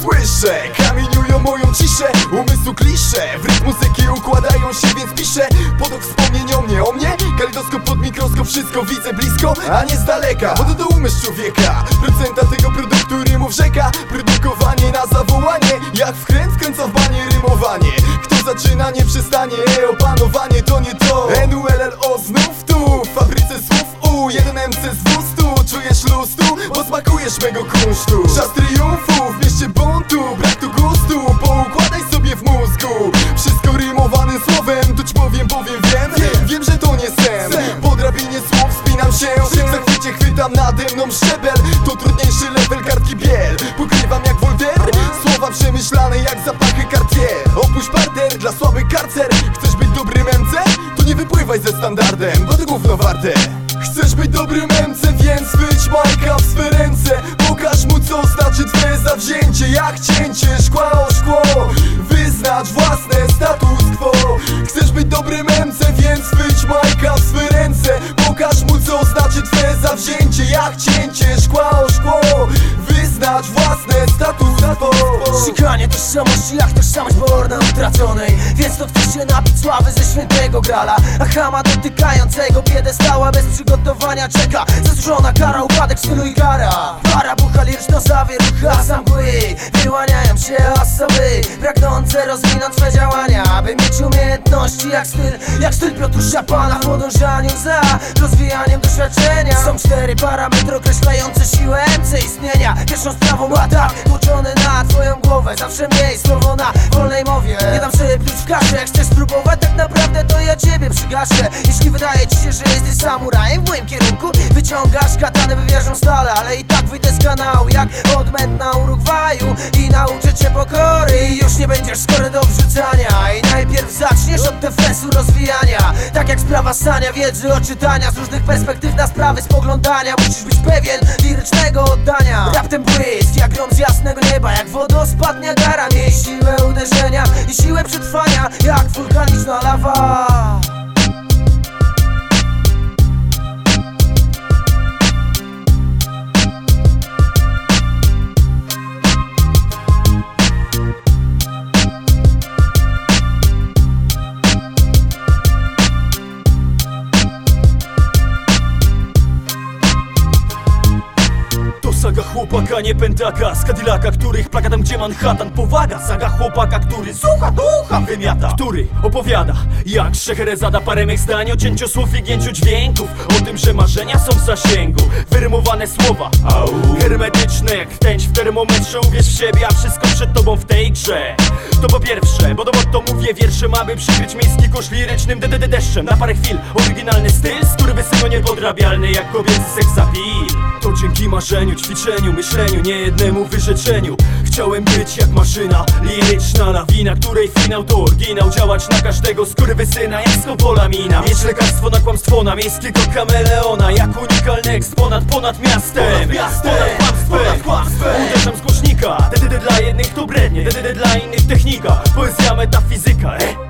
słyszę Kamieniują moją ciszę, umysłu klisze W rytm muzyki układają się, więc piszę. Podok wspomnień o mnie, o mnie Kalidoskop pod mikroskop, wszystko widzę blisko A nie z daleka, bo to do umysł człowieka Procenta tego produktu rymów rzeka Produkowanie na zawołanie Jak wkręt wkręca w banie rymowanie. Kto zaczyna nie przestanie, opanowanie Przemyślane jak zapachy Cartier. Opuść parter dla słabych karcer. Chcesz być dobrym MC? To nie wypływaj ze standardem, bo to gówno warte. Chcesz być dobrym MC, więc wyjdź Majka w swe ręce. Pokaż mu co znaczy twoje zawzięcie. Jak cięcie szkła o szkło Wyznacz własne status quo. Chcesz być dobrym MC, więc wyjdź Majka w swe ręce. Pokaż mu co znaczy twoje zawzięcie. Jak cięcie szkła o szkło Wyznacz własne status quo Szukanie tożsamości jak tożsamość borna utraconej. Więc to chce się napić sławy ze świętego grala. A chama dotykającego piedestała bez przygotowania czeka. Zasłużona kara, upadek stylu i gara Para bucha liryczna zawierucha sam Wyłaniają się osoby pragnące rozwinąć swe działania Aby mieć umiejętności jak styl, jak styl Piotrusia Pana W podążaniu za rozwijaniem doświadczenia. Są cztery parametry określające siłę MC istnienia. Pierwszą sprawą atak tłoczony na Zawsze miej słowo na wolnej mowie. Nie dam sobie pluć w kaszę Jak chcesz spróbować tak naprawdę to ja ciebie przygaszę. Jeśli wydaje ci się, że jesteś samurajem w moim kierunku Wyciągasz katanę wywierzą stale Ale i tak wyjdę z kanału jak odmęt na Urugwaju I nauczę cię pokory. Już sprawa stania wiedzy odczytania Z różnych perspektyw na sprawy spoglądania. Musisz być pewien lirycznego oddania. Raptem błysk jak grom z jasnego nieba Jak wodospad Niagara. Miej siłę uderzenia i siłę przetrwania Jak wulkaniczna lawa chłopaka, nie pętaka Z Cadillaca, których plakatem gdzie Manhattan Powaga, saga chłopaka, który słucha ducha wymiata Który opowiada, jak Szeherezada Parę mych zdań o cięciu słów i gięciu dźwięków. O tym, że marzenia są w zasięgu. Wyrymowane słowa, au. Hermetyczne jak chęć w termometrze. Uwierz w siebie, a wszystko przed tobą w tej grze. To po pierwsze, bo do to mówię wierszem Aby przykryć miejski kosz lirycznym DDD deszczem. Na parę chwil, oryginalny styl Skurwysyno niepodrabialny jak kobiecy seksapil. To dzięki marzeniu, ćwiczeniu, myśleniu Nie jednemu wyrzeczeniu. Chciałem być jak maszyna Liryczna lawina, której finał to oryginał. Działać na każdego skurwysyna jak skopolamina Mieć lekarstwo na kłamstwo na miejskiego kameleona. Jak unikalny eksponat ponad miastem. Ponad miastem, ponad kłamstwem. Uderzam z głośnika. Dla jednych to brednie dla innych technika. Poezja, metafizyka, e